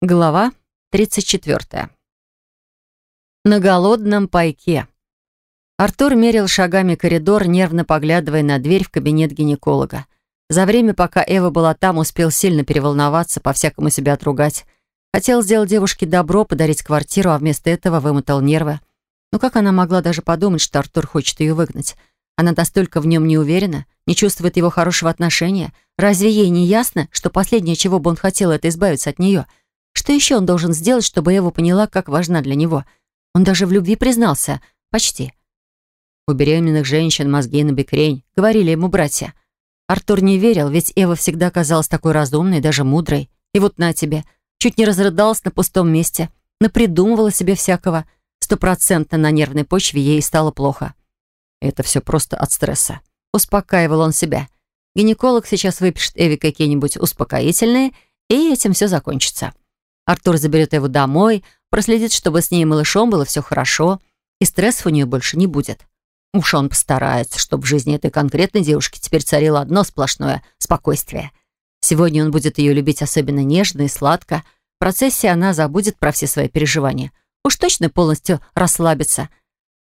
Глава 34. На голодном пайке. Артур мерил шагами коридор, нервно поглядывая на дверь в кабинет гинеколога. За время, пока Эва была там, успел сильно переволноваться, по-всякому себя отругать. Хотел сделать девушке добро, подарить квартиру, а вместо этого вымотал нервы. Но как она могла даже подумать, что Артур хочет ее выгнать? Она настолько в нем не уверена, не чувствует его хорошего отношения. Разве ей не ясно, что последнее, чего бы он хотел, это избавиться от нее — что еще он должен сделать, чтобы Эва поняла, как важна для него? Он даже в любви признался. Почти. «У беременных женщин мозги на бекрень», — говорили ему братья. Артур не верил, ведь Эва всегда казалась такой разумной, даже мудрой. И вот на тебе. Чуть не разрыдалась на пустом месте. Напридумывала себе всякого. Стопроцентно на нервной почве ей стало плохо. Это все просто от стресса. Успокаивал он себя. Гинеколог сейчас выпишет Эве какие-нибудь успокоительные, и этим все закончится. Артур заберет его домой, проследит, чтобы с ней и малышом было все хорошо, и стресса у нее больше не будет. Уж он постарается, чтобы в жизни этой конкретной девушки теперь царило одно сплошное спокойствие. Сегодня он будет ее любить особенно нежно и сладко. В процессе она забудет про все свои переживания. Уж точно полностью расслабится.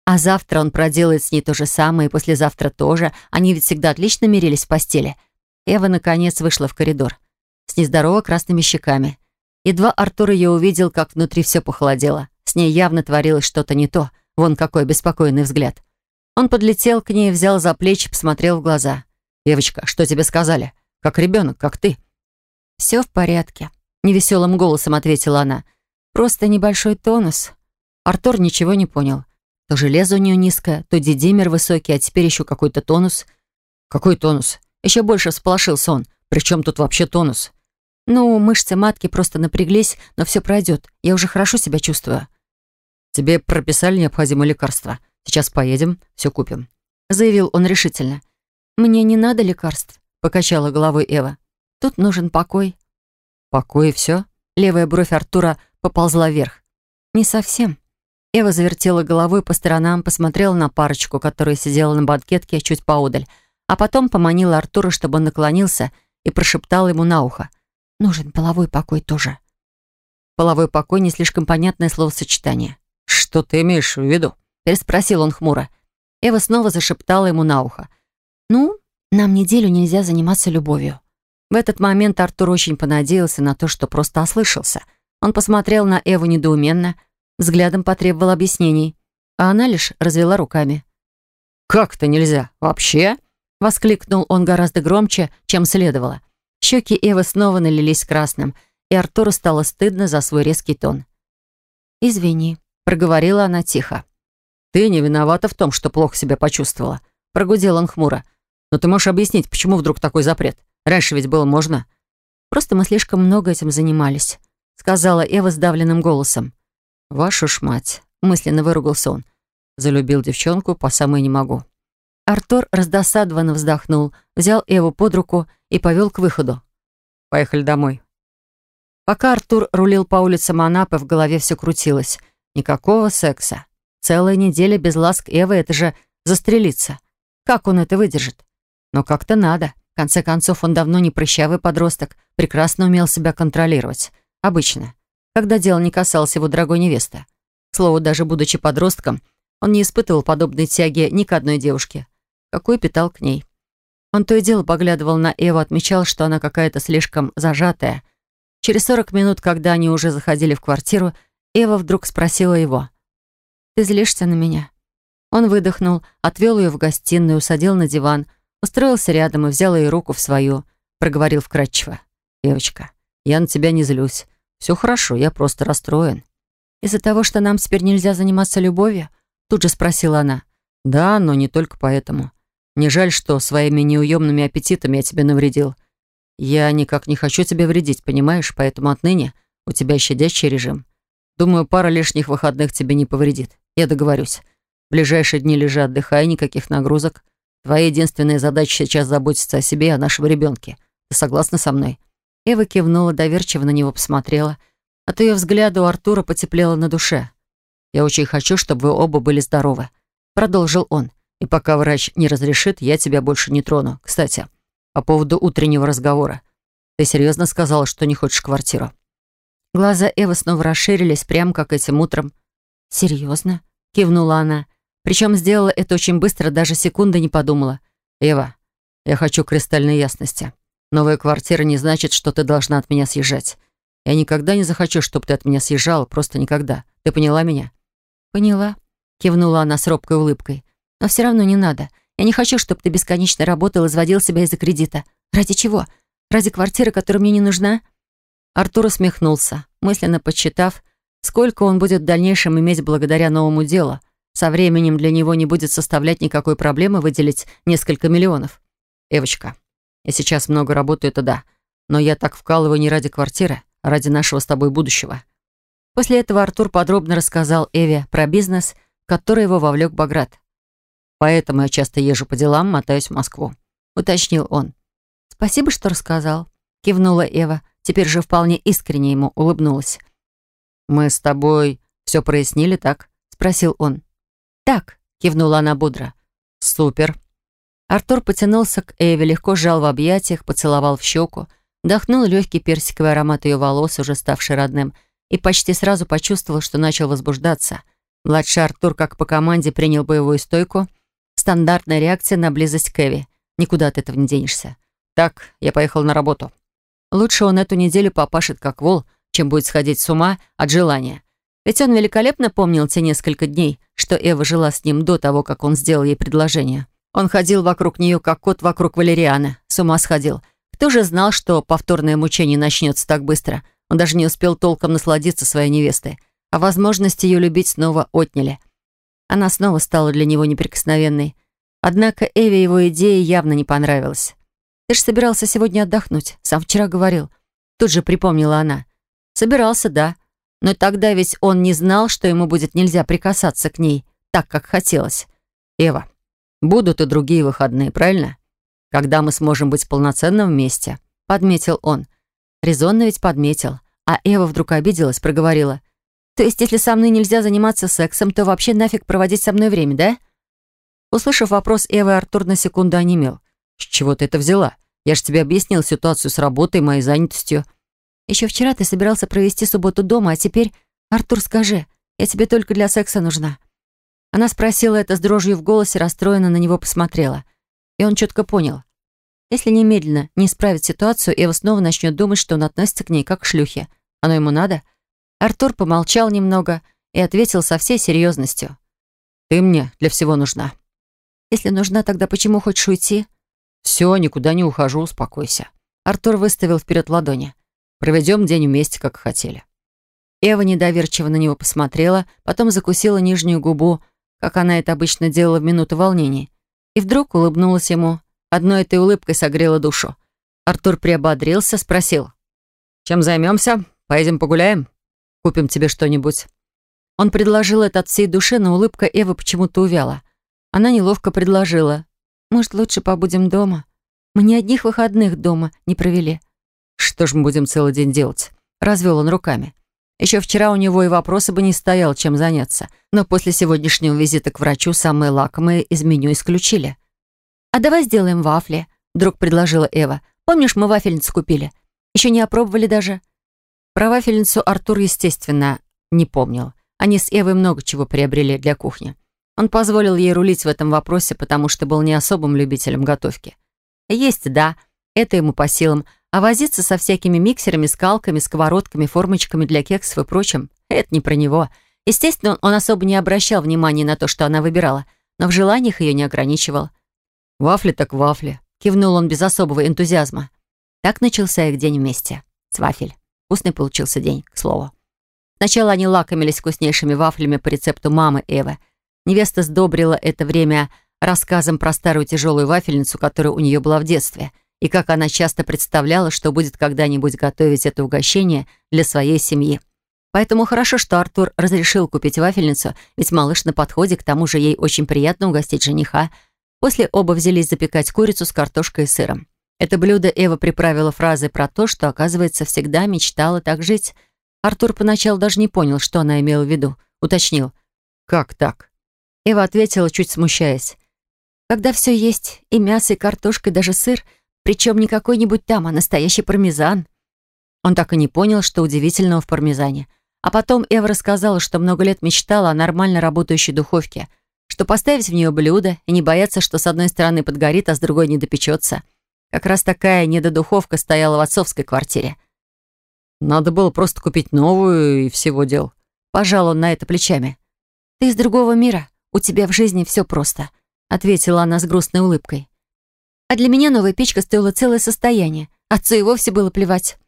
А завтра он проделает с ней то же самое, и послезавтра тоже. Они ведь всегда отлично мирились в постели. Эва, наконец, вышла в коридор. С нездорово красными щеками. Едва Артур ее увидел, как внутри все похолодело. С ней явно творилось что-то не то. Вон какой беспокойный взгляд. Он подлетел к ней, взял за плечи, посмотрел в глаза. «Девочка, что тебе сказали? Как ребенок, как ты?» «Все в порядке», — невеселым голосом ответила она. «Просто небольшой тонус». Артур ничего не понял. То железо у нее низкое, то дидимер высокий, а теперь еще какой-то тонус. «Какой тонус?» Еще больше всполошился он. «При чем тут вообще тонус?» «Ну, мышцы матки просто напряглись, но все пройдет. Я уже хорошо себя чувствую». «Тебе прописали необходимые лекарства. Сейчас поедем, все купим», — заявил он решительно. «Мне не надо лекарств», — покачала головой Эва. «Тут нужен покой». «Покой и все?» Левая бровь Артура поползла вверх. «Не совсем». Эва завертела головой по сторонам, посмотрела на парочку, которая сидела на банкетке чуть поодаль, а потом поманила Артура, чтобы он наклонился и прошептал ему на ухо. Нужен половой покой тоже. Половой покой — не слишком понятное словосочетание. «Что ты имеешь в виду?» — переспросил он хмуро. Эва снова зашептала ему на ухо. «Ну, нам неделю нельзя заниматься любовью». В этот момент Артур очень понадеялся на то, что просто ослышался. Он посмотрел на Эву недоуменно, взглядом потребовал объяснений, а она лишь развела руками. «Как-то нельзя? Вообще?» — воскликнул он гораздо громче, чем следовало. Щеки Эвы снова налились красным, и Артуру стало стыдно за свой резкий тон. «Извини», — проговорила она тихо. «Ты не виновата в том, что плохо себя почувствовала», — прогудел он хмуро. «Но ты можешь объяснить, почему вдруг такой запрет? Раньше ведь было можно». «Просто мы слишком много этим занимались», — сказала Эва сдавленным голосом. «Вашу ж мать», — мысленно выругался он. «Залюбил девчонку, по самой не могу». Артур раздосадованно вздохнул, взял Эву под руку и повел к выходу. «Поехали домой». Пока Артур рулил по улицам Анапы, в голове все крутилось. Никакого секса. Целая неделя без ласк Эвы — это же застрелиться. Как он это выдержит? Но как-то надо. В конце концов, он давно не прыщавый подросток, прекрасно умел себя контролировать. Обычно. Когда дело не касалось его дорогой невесты. К слову, даже будучи подростком, он не испытывал подобной тяги ни к одной девушке какой питал к ней. Он то и дело поглядывал на Эву, отмечал, что она какая-то слишком зажатая. Через 40 минут, когда они уже заходили в квартиру, Эва вдруг спросила его. «Ты злишься на меня?» Он выдохнул, отвел ее в гостиную, усадил на диван, устроился рядом и взял ее руку в свою, проговорил вкратчиво. «Девочка, я на тебя не злюсь. Все хорошо, я просто расстроен». «Из-за того, что нам теперь нельзя заниматься любовью?» Тут же спросила она. «Да, но не только поэтому. Мне жаль, что своими неуемными аппетитами я тебе навредил. Я никак не хочу тебе вредить, понимаешь? Поэтому отныне у тебя щадящий режим. Думаю, пара лишних выходных тебе не повредит. Я договорюсь. В ближайшие дни лежи, отдыхай, никаких нагрузок. Твоя единственная задача сейчас заботиться о себе и о нашем ребенке. Ты согласна со мной?» Эва кивнула, доверчиво на него посмотрела. От ее взгляда у Артура потеплело на душе. «Я очень хочу, чтобы вы оба были здоровы», — продолжил он. И пока врач не разрешит, я тебя больше не трону. Кстати, по поводу утреннего разговора. Ты серьезно сказала, что не хочешь квартиру?» Глаза Эвы снова расширились, прямо как этим утром. «Серьезно?» — кивнула она. Причем сделала это очень быстро, даже секунды не подумала. «Эва, я хочу кристальной ясности. Новая квартира не значит, что ты должна от меня съезжать. Я никогда не захочу, чтобы ты от меня съезжала, просто никогда. Ты поняла меня?» «Поняла», — кивнула она с робкой улыбкой. «Но все равно не надо. Я не хочу, чтобы ты бесконечно работал и изводил себя из-за кредита. Ради чего? Ради квартиры, которая мне не нужна?» Артур усмехнулся, мысленно подсчитав, сколько он будет в дальнейшем иметь благодаря новому делу. Со временем для него не будет составлять никакой проблемы выделить несколько миллионов. «Эвочка, я сейчас много работаю, это да, но я так вкалываю не ради квартиры, а ради нашего с тобой будущего». После этого Артур подробно рассказал Эве про бизнес, который его вовлек Баграт. «Поэтому я часто езжу по делам, мотаюсь в Москву», — уточнил он. «Спасибо, что рассказал», — кивнула Эва, теперь же вполне искренне ему улыбнулась. «Мы с тобой все прояснили, так?» — спросил он. «Так», — кивнула она бодро. «Супер». Артур потянулся к Эве, легко сжал в объятиях, поцеловал в щеку, вдохнул легкий персиковый аромат ее волос, уже ставший родным, и почти сразу почувствовал, что начал возбуждаться. Младший Артур, как по команде, принял боевую стойку. Стандартная реакция на близость к Эве. Никуда от этого не денешься. «Так, я поехал на работу». Лучше он эту неделю попашет как вол, чем будет сходить с ума от желания. Ведь он великолепно помнил те несколько дней, что Эва жила с ним до того, как он сделал ей предложение. Он ходил вокруг нее, как кот вокруг валерианы, с ума сходил. Кто же знал, что повторное мучение начнется так быстро? Он даже не успел толком насладиться своей невестой, а возможность ее любить снова отняли. Она снова стала для него неприкосновенной. Однако Эве его идея явно не понравилась. «Ты же собирался сегодня отдохнуть, сам вчера говорил». Тут же припомнила она. «Собирался, да. Но тогда ведь он не знал, что ему будет нельзя прикасаться к ней так, как хотелось. Эва, будут и другие выходные, правильно? Когда мы сможем быть полноценным вместе», — подметил он. Резонно ведь подметил. А Эва вдруг обиделась, проговорила. «То есть, если со мной нельзя заниматься сексом, то вообще нафиг проводить со мной время, да?» Услышав вопрос Эвы, Артур на секунду онемел. «С чего ты это взяла? Я же тебе объяснил ситуацию с работой, моей занятостью». «Еще вчера ты собирался провести субботу дома, а теперь... Артур, скажи, я тебе только для секса нужна». Она спросила это с дрожью в голосе, расстроенно на него посмотрела. И он четко понял. Если немедленно не исправить ситуацию, Эва снова начнет думать, что он относится к ней как к шлюхе. Оно ему надо? Артур помолчал немного и ответил со всей серьезностью. «Ты мне для всего нужна». «Если нужна, тогда почему хочешь уйти?» «Все, никуда не ухожу, успокойся». Артур выставил вперед ладони. «Проведем день вместе, как хотели». Эва недоверчиво на него посмотрела, потом закусила нижнюю губу, как она это обычно делала в минуту волнений, и вдруг улыбнулась ему. Одной этой улыбкой согрела душу. Артур приободрился, спросил. «Чем займемся? Поедем погуляем? Купим тебе что-нибудь?» Он предложил это от всей души, но улыбка Эвы почему-то увяла. Она неловко предложила. Может, лучше побудем дома? Мы ни одних выходных дома не провели. Что ж мы будем целый день делать? Развел он руками. Еще вчера у него и вопроса бы не стоял, чем заняться. Но после сегодняшнего визита к врачу самые лакомые из меню исключили. «А давай сделаем вафли», — вдруг предложила Эва. «Помнишь, мы вафельницу купили? Еще не опробовали даже». Про вафельницу Артур, естественно, не помнил. Они с Эвой много чего приобрели для кухни. Он позволил ей рулить в этом вопросе, потому что был не особым любителем готовки. Есть, да, это ему по силам, а возиться со всякими миксерами, скалками, сковородками, формочками для кексов и прочим — это не про него. Естественно, он особо не обращал внимания на то, что она выбирала, но в желаниях ее не ограничивал. «Вафли так вафли», — кивнул он без особого энтузиазма. Так начался их день вместе. С вафель. Вкусный получился день, к слову. Сначала они лакомились вкуснейшими вафлями по рецепту мамы Эвы — Невеста сдобрила это время рассказом про старую тяжелую вафельницу, которая у нее была в детстве, и как она часто представляла, что будет когда-нибудь готовить это угощение для своей семьи. Поэтому хорошо, что Артур разрешил купить вафельницу, ведь малыш на подходе, к тому же ей очень приятно угостить жениха. После оба взялись запекать курицу с картошкой и сыром. Это блюдо Эва приправила фразой про то, что, оказывается, всегда мечтала так жить. Артур поначалу даже не понял, что она имела в виду. Уточнил. «Как так?» Эва ответила, чуть смущаясь. «Когда все есть, и мясо, и картошка, и даже сыр, причем не какой-нибудь там, а настоящий пармезан». Он так и не понял, что удивительного в пармезане. А потом Эва рассказала, что много лет мечтала о нормально работающей духовке, что поставить в нее блюдо и не бояться, что с одной стороны подгорит, а с другой не допечется. Как раз такая недодуховка стояла в отцовской квартире. «Надо было просто купить новую и всего дел». Пожал он на это плечами. «Ты из другого мира. У тебя в жизни все просто», — ответила она с грустной улыбкой. «А для меня новая печка стоила целое состояние. Отцу и вовсе было плевать».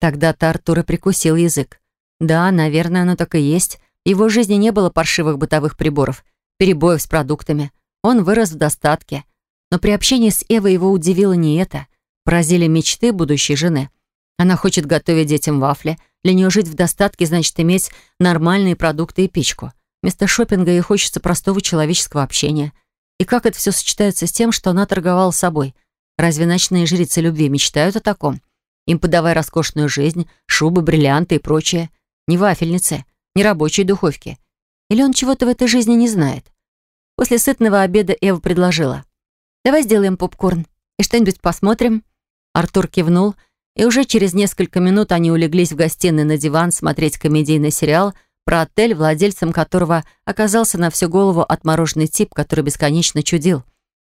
Тогда-то Артур прикусил язык. Да, наверное, оно так и есть. В его жизни не было паршивых бытовых приборов, перебоев с продуктами. Он вырос в достатке. Но при общении с Эвой его удивило не это. Поразили мечты будущей жены. Она хочет готовить детям вафли. Для нее жить в достатке значит иметь нормальные продукты и печку. Вместо шопинга ей хочется простого человеческого общения. И как это все сочетается с тем, что она торговала собой? Разве ночные жрицы любви мечтают о таком? Им подавай роскошную жизнь, шубы, бриллианты и прочее. Не вафельницы, не рабочие духовки. Или он чего-то в этой жизни не знает? После сытного обеда Эва предложила. «Давай сделаем попкорн и что-нибудь посмотрим». Артур кивнул, и уже через несколько минут они улеглись в гостиной на диван смотреть комедийный сериал про отель, владельцем которого оказался на всю голову отмороженный тип, который бесконечно чудил.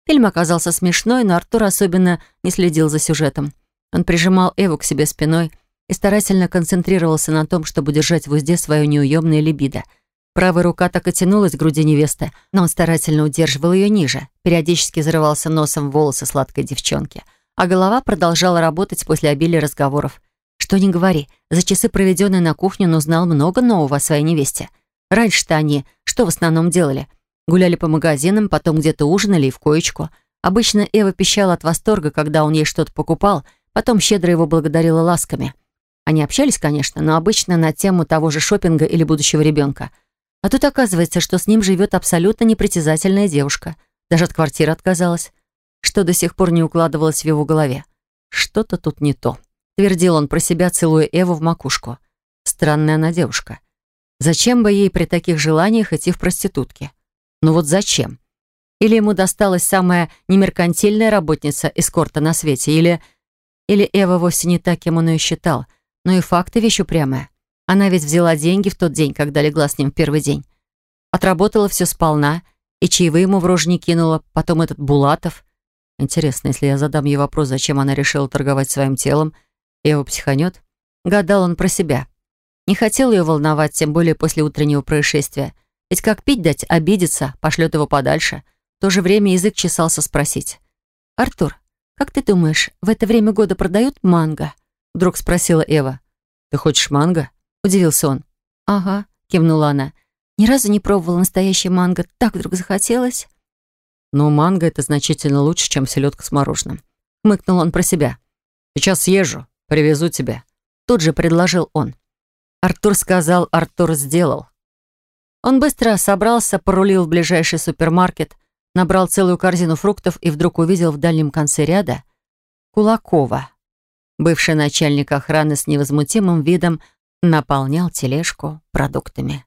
Фильм оказался смешной, но Артур особенно не следил за сюжетом. Он прижимал Эву к себе спиной и старательно концентрировался на том, чтобы держать в узде свое неуемное либидо. Правая рука так и тянулась к груди невесты, но он старательно удерживал ее ниже, периодически зарывался носом в волосы сладкой девчонки, а голова продолжала работать после обилия разговоров. Что ни говори, за часы, проведенные на кухне, он узнал много нового о своей невесте. Раньше-то они что в основном делали? Гуляли по магазинам, потом где-то ужинали и в коечку. Обычно Эва пищала от восторга, когда он ей что-то покупал — Потом щедро его благодарила ласками. Они общались, конечно, но обычно на тему того же шопинга или будущего ребенка. А тут оказывается, что с ним живет абсолютно непритязательная девушка. Даже от квартиры отказалась. Что до сих пор не укладывалось в его голове. Что-то тут не то. Твердил он про себя, целуя Эву в макушку. Странная она девушка. Зачем бы ей при таких желаниях идти в проститутки? Ну вот зачем? Или ему досталась самая немеркантильная работница эскорта на свете, или или Эва вовсе не так, кем он ее считал. Но и факты вещь упрямая. Она ведь взяла деньги в тот день, когда легла с ним в первый день. Отработала все сполна, и чаевые ему в рожь не кинула, потом этот Булатов. Интересно, если я задам ей вопрос, зачем она решила торговать своим телом, Эва психанет? Гадал он про себя. Не хотел ее волновать, тем более после утреннего происшествия. Ведь как пить дать, обидеться, пошлет его подальше. В то же время язык чесался спросить. «Артур, «Как ты думаешь, в это время года продают манго?» Вдруг спросила Эва. «Ты хочешь манго?» Удивился он. «Ага», кивнула она. «Ни разу не пробовала настоящее манго. Так вдруг захотелось». «Но манго — это значительно лучше, чем селедка с мороженым». Хмыкнул он про себя. «Сейчас съезжу, привезу тебе». Тут же предложил он. Артур сказал, Артур сделал. Он быстро собрался, порулил в ближайший супермаркет, набрал целую корзину фруктов и вдруг увидел в дальнем конце ряда Кулакова. Бывший начальник охраны с невозмутимым видом наполнял тележку продуктами.